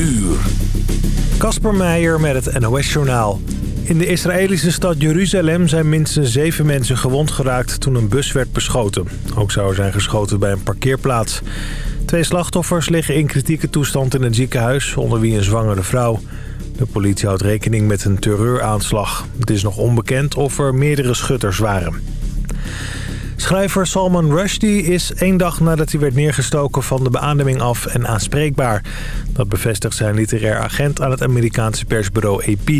uur. Kasper Meijer met het NOS-journaal. In de Israëlische stad Jeruzalem zijn minstens zeven mensen gewond geraakt toen een bus werd beschoten. Ook zou er zijn geschoten bij een parkeerplaats. Twee slachtoffers liggen in kritieke toestand in het ziekenhuis, onder wie een zwangere vrouw. De politie houdt rekening met een terreuraanslag. Het is nog onbekend of er meerdere schutters waren. Schrijver Salman Rushdie is één dag nadat hij werd neergestoken van de beademing af en aanspreekbaar. Dat bevestigt zijn literair agent aan het Amerikaanse persbureau AP.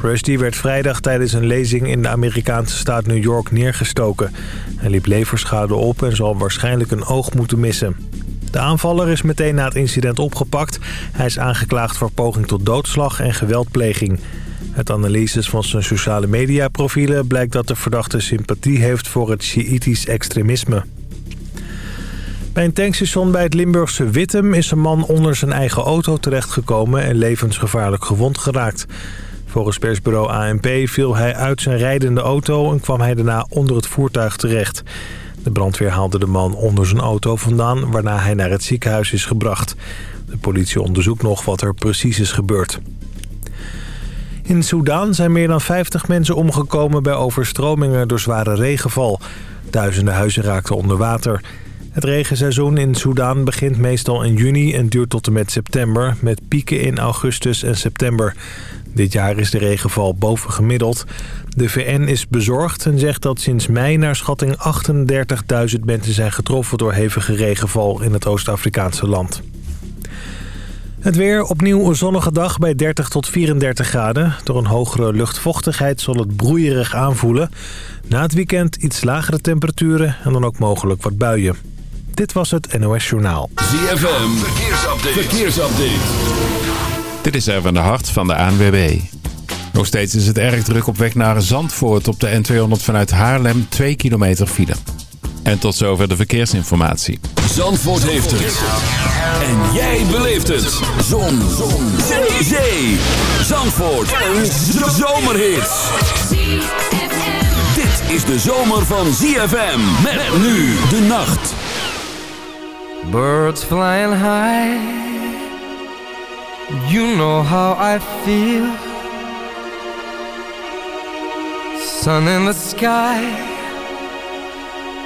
Rushdie werd vrijdag tijdens een lezing in de Amerikaanse staat New York neergestoken. Hij liep leverschade op en zal waarschijnlijk een oog moeten missen. De aanvaller is meteen na het incident opgepakt. Hij is aangeklaagd voor poging tot doodslag en geweldpleging. Uit analyses van zijn sociale media profielen blijkt dat de verdachte sympathie heeft voor het Sjiïtisch extremisme. Bij een tankstation bij het Limburgse Wittem is een man onder zijn eigen auto terechtgekomen en levensgevaarlijk gewond geraakt. Volgens persbureau ANP viel hij uit zijn rijdende auto en kwam hij daarna onder het voertuig terecht. De brandweer haalde de man onder zijn auto vandaan, waarna hij naar het ziekenhuis is gebracht. De politie onderzoekt nog wat er precies is gebeurd. In Soedan zijn meer dan 50 mensen omgekomen bij overstromingen door zware regenval. Duizenden huizen raakten onder water. Het regenseizoen in Soedan begint meestal in juni en duurt tot en met september... met pieken in augustus en september. Dit jaar is de regenval bovengemiddeld. De VN is bezorgd en zegt dat sinds mei naar schatting 38.000 mensen zijn getroffen door hevige regenval in het Oost-Afrikaanse land. Het weer, opnieuw een zonnige dag bij 30 tot 34 graden. Door een hogere luchtvochtigheid zal het broeierig aanvoelen. Na het weekend iets lagere temperaturen en dan ook mogelijk wat buien. Dit was het NOS Journaal. ZFM, verkeersupdate. verkeersupdate. Dit is even de hart van de ANWB. Nog steeds is het erg druk op weg naar Zandvoort op de N200 vanuit Haarlem 2 kilometer file. En tot zover de verkeersinformatie. Zandvoort heeft het. En jij beleeft het. Zon. Zon. Zee. Zee. Zandvoort. Een zomerhit. Dit is de zomer van ZFM. Met nu de nacht. Birds flying high. You know how I feel. Sun in the sky.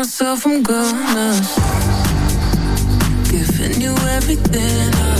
myself I'm gonna Giving you everything I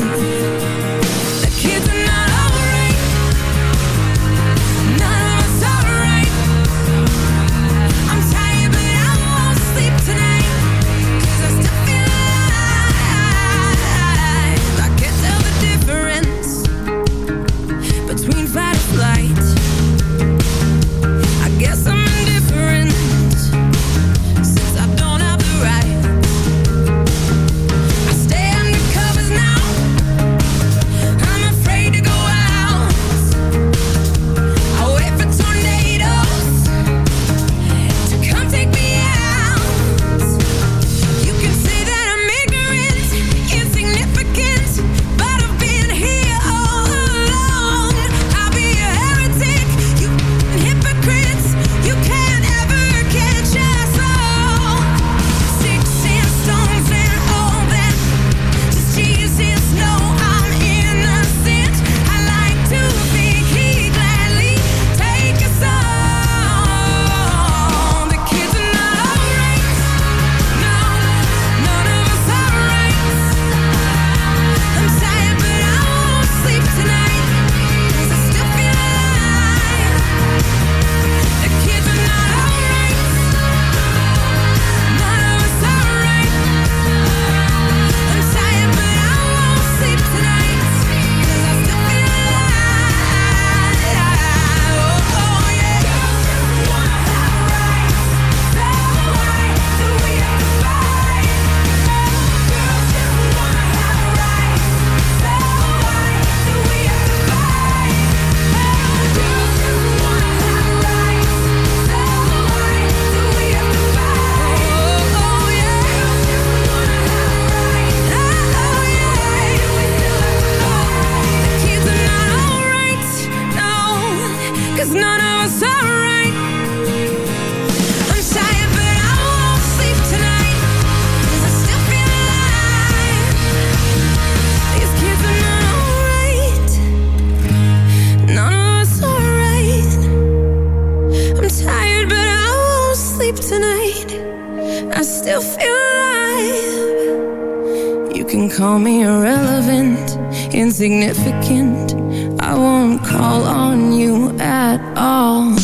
I still feel alive. You can call me irrelevant, insignificant. I won't call on you at all.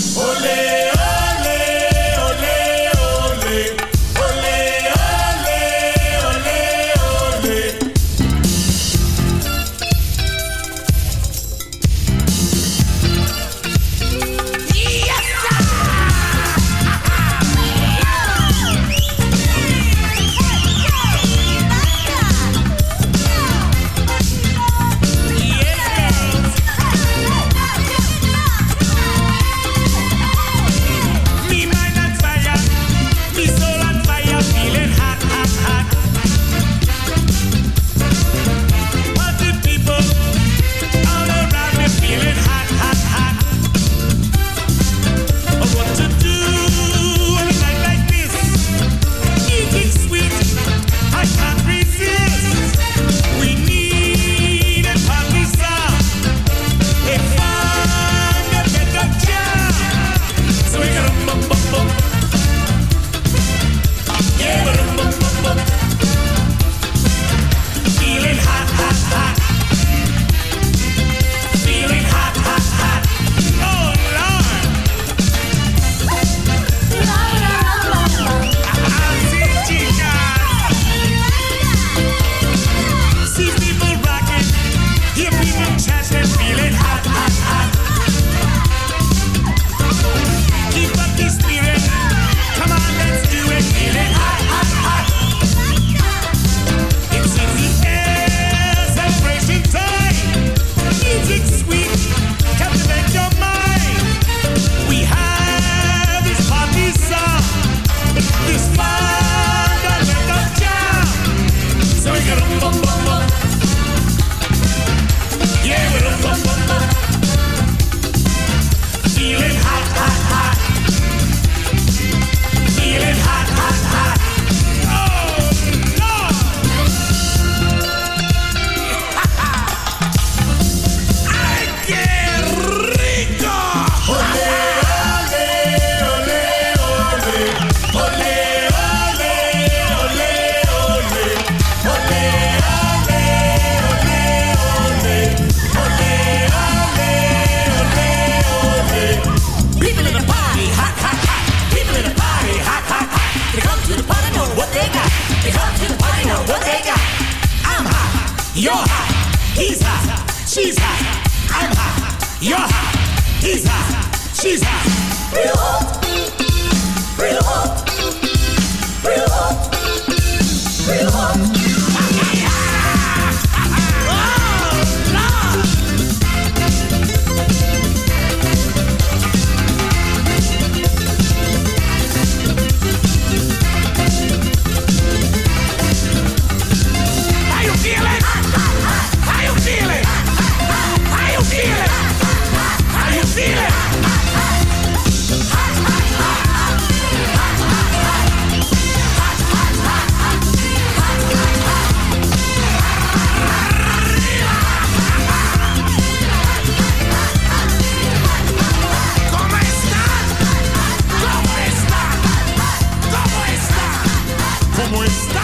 como está?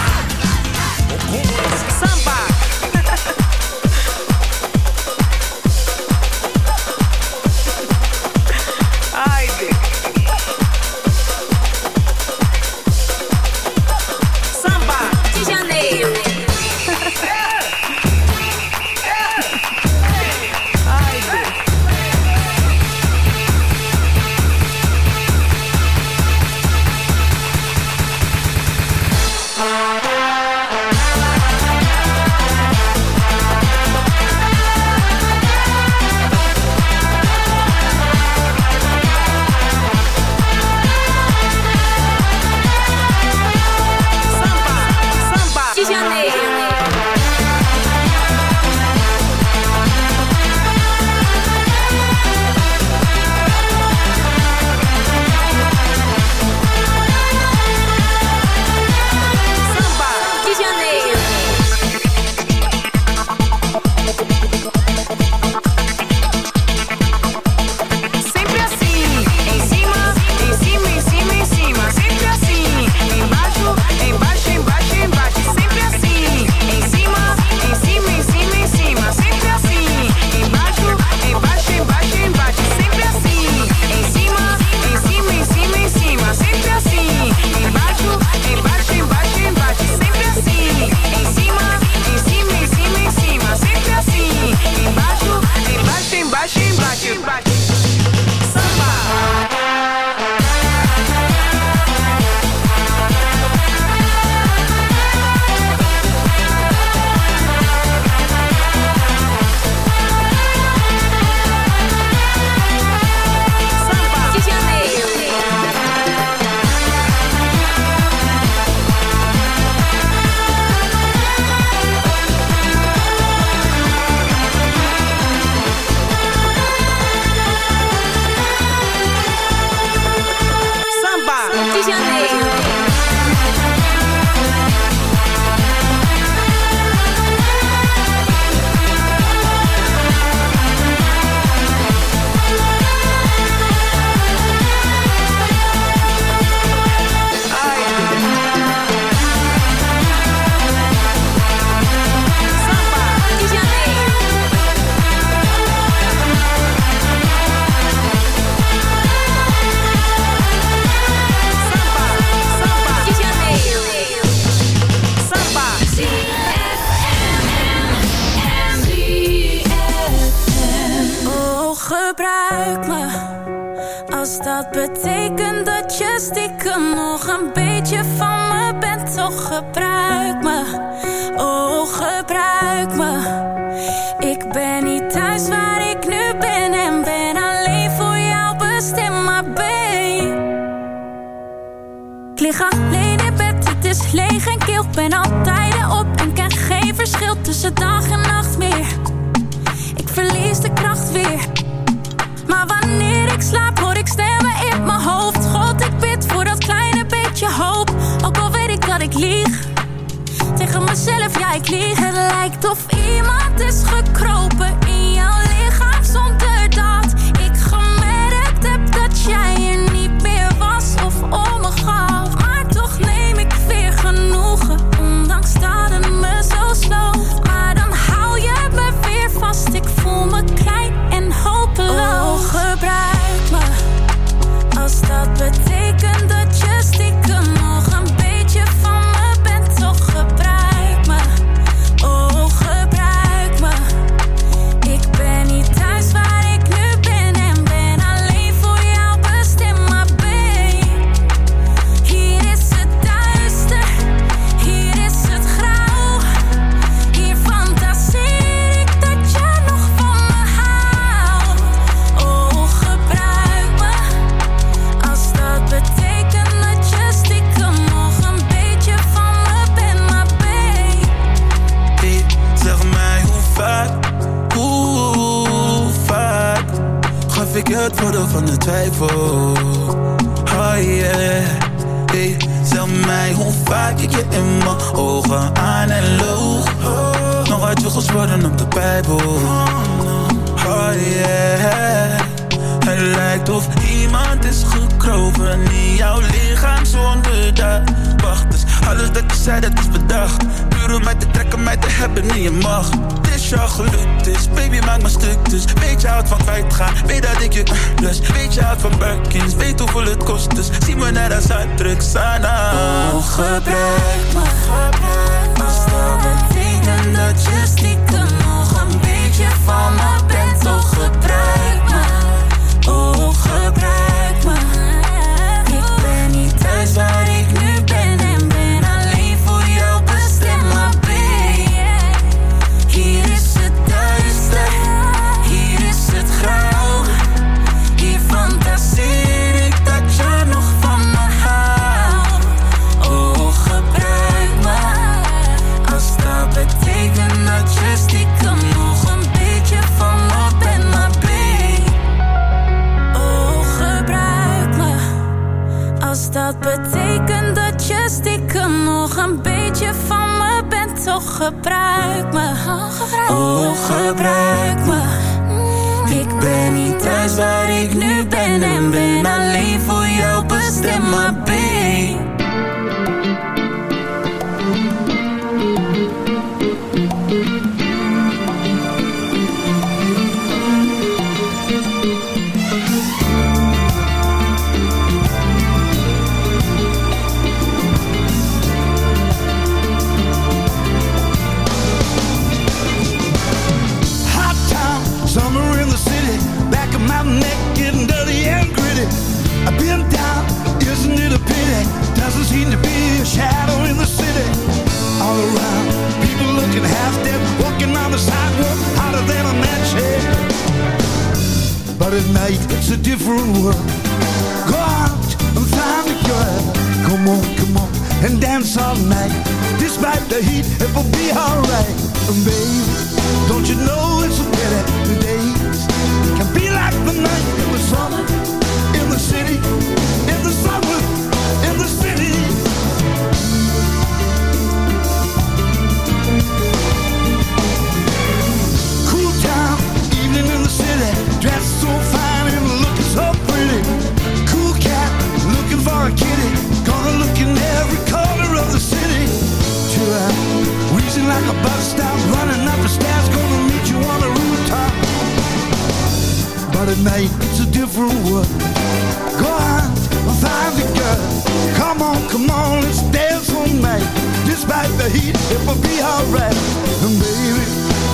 Ou como é está? jouw lichaam zonder dat Wacht, dus alles dat je zei, dat is bedacht. Puur om mij te trekken, mij te hebben in je macht Dit is jouw geluk, dus baby maak me stuk. Dus weet je houdt van kwijtgaan, weet dat ik je lust Weet je houdt van buikjes, weet hoeveel het kost. Dus zie me naar als uitdruk, sana. Oh, gebruik me, gebruik me Stel betekent dat je stiekem nog een beetje van me bent. Oh, gebruik me, oh, gebruik me Dance like The bus running up the stairs Gonna meet you on the rooftop. But it may—it's a different world. Go on, find girl. Come on, come on, let's dance all night. Despite the heat, it will be alright. And baby,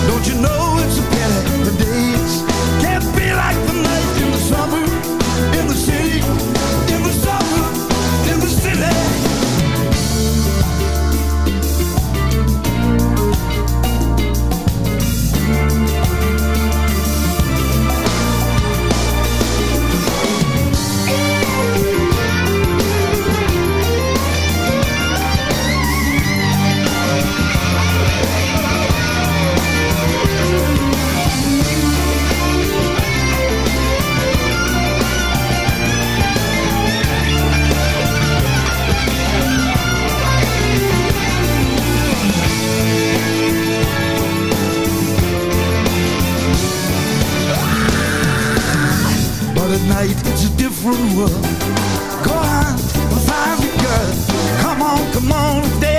don't you know it's a pity The days can't be like the night? Go on, find your girl. Come on, come on, dance.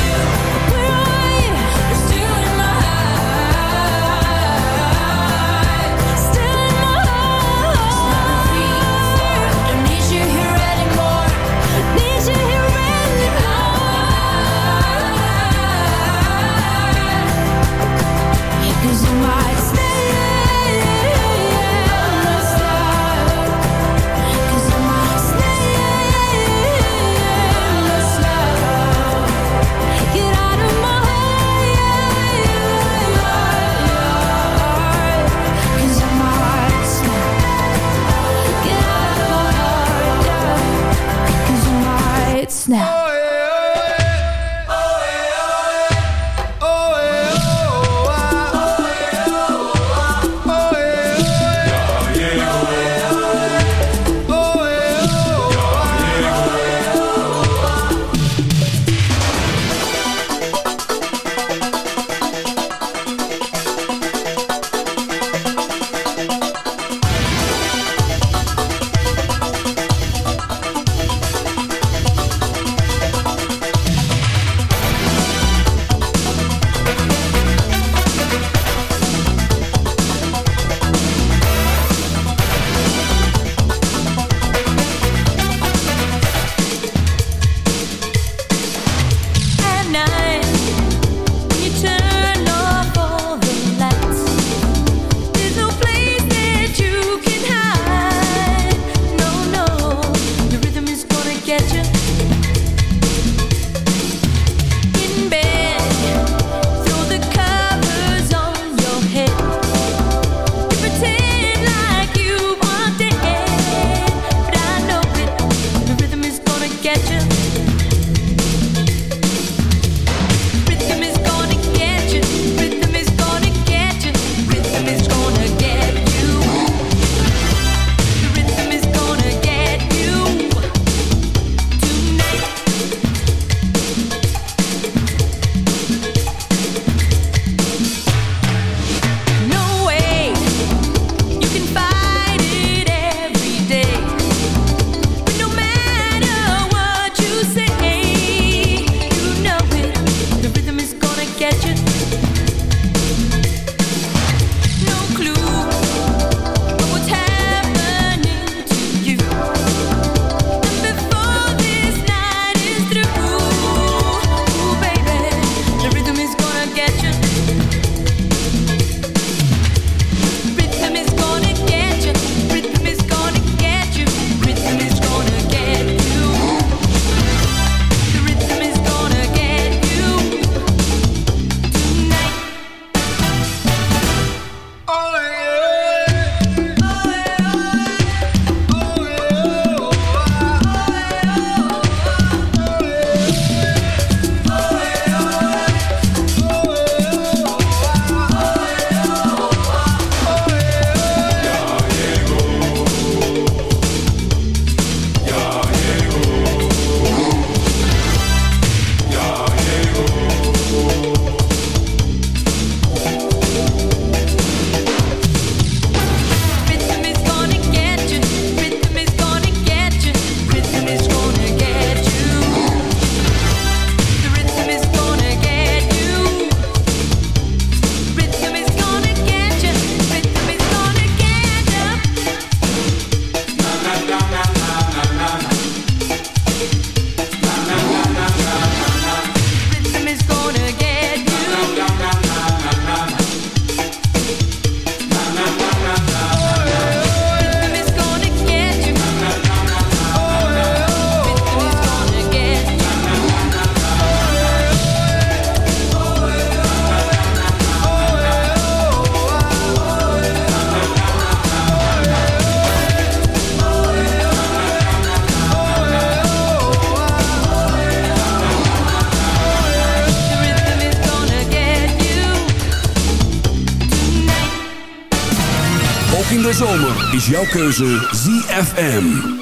jouw keuze ZFM.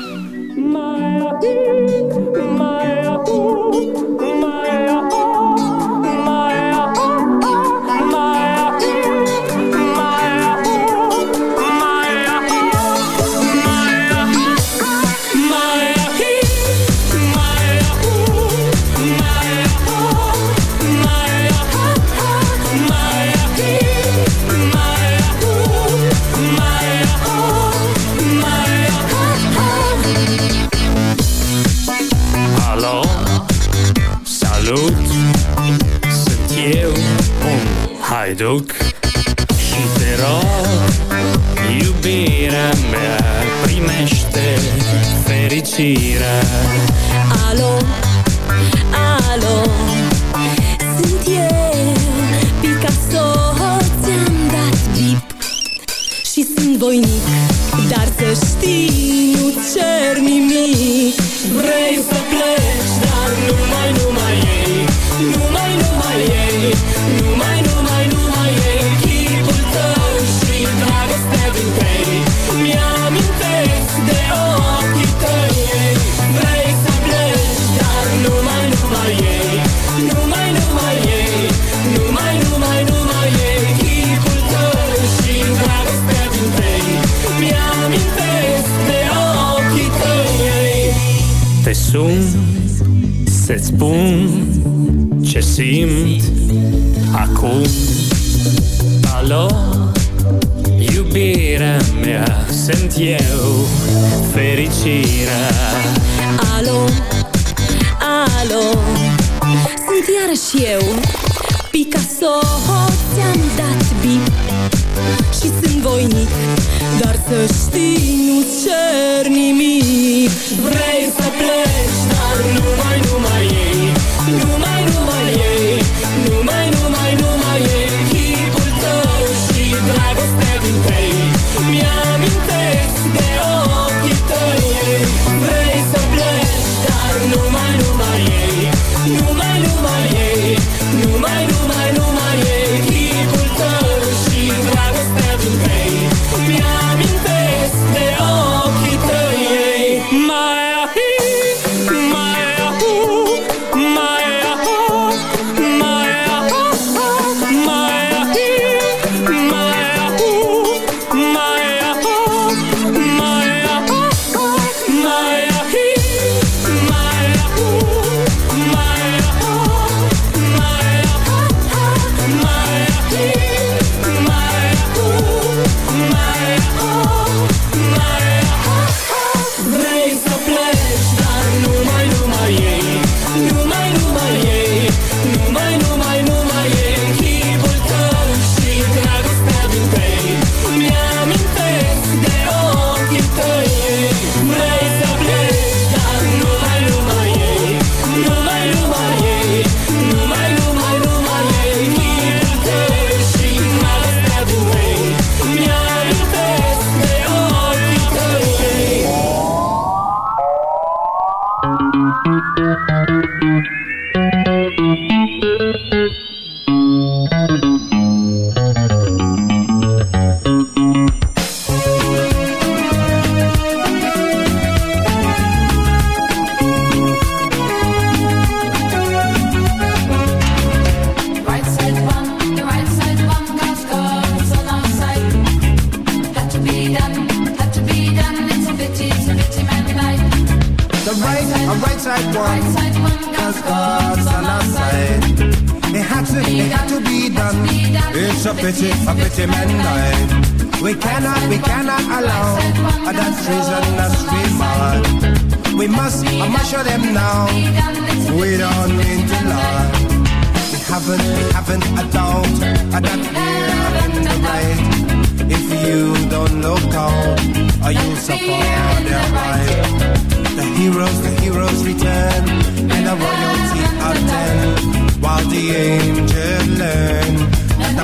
A right side one, right side one Cause God's on our side. It had to, it had to be done. It's a pity, a pity man died. We cannot, we cannot allow that treason that's we mad. We must, I must show them now. We don't mean to lie. We haven't, we haven't a doubt that we're in the right. If you don't look out, you'll suffer their right. The heroes, the heroes return, and the royalty attend, while the angels learn, and the